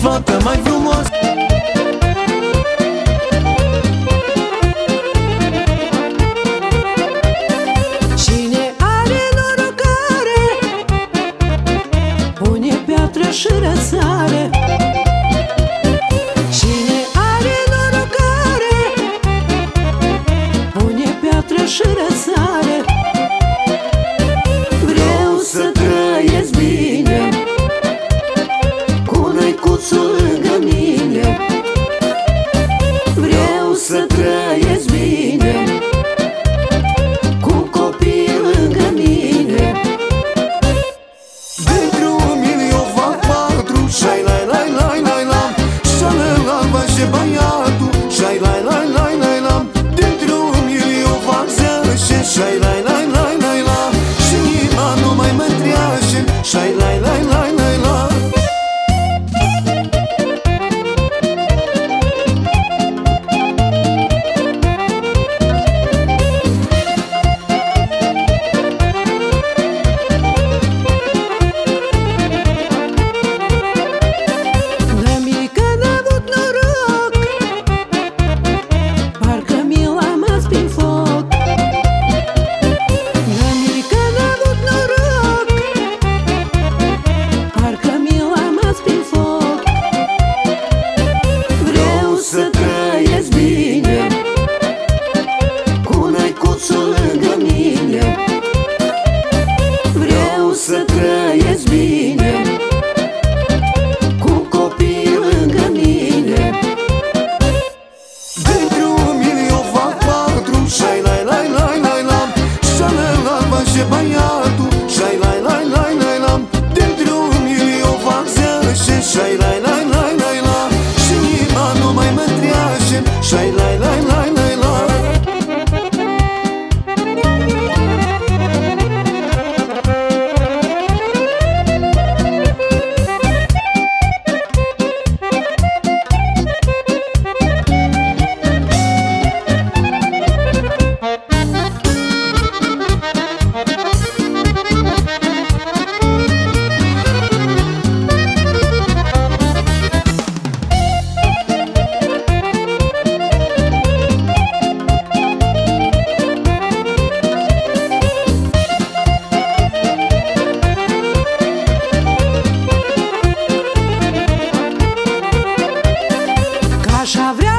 Volta mais. să trec Straight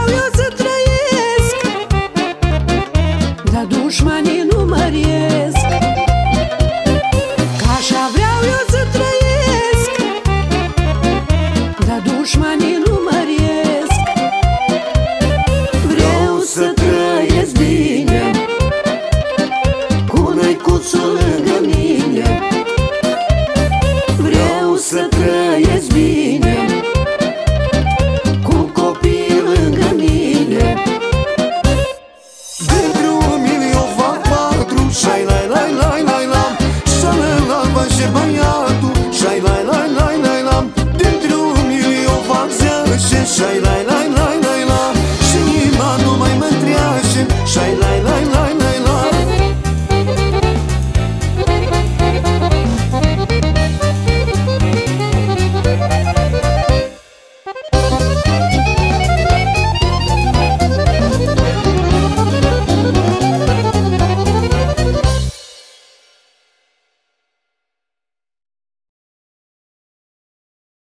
you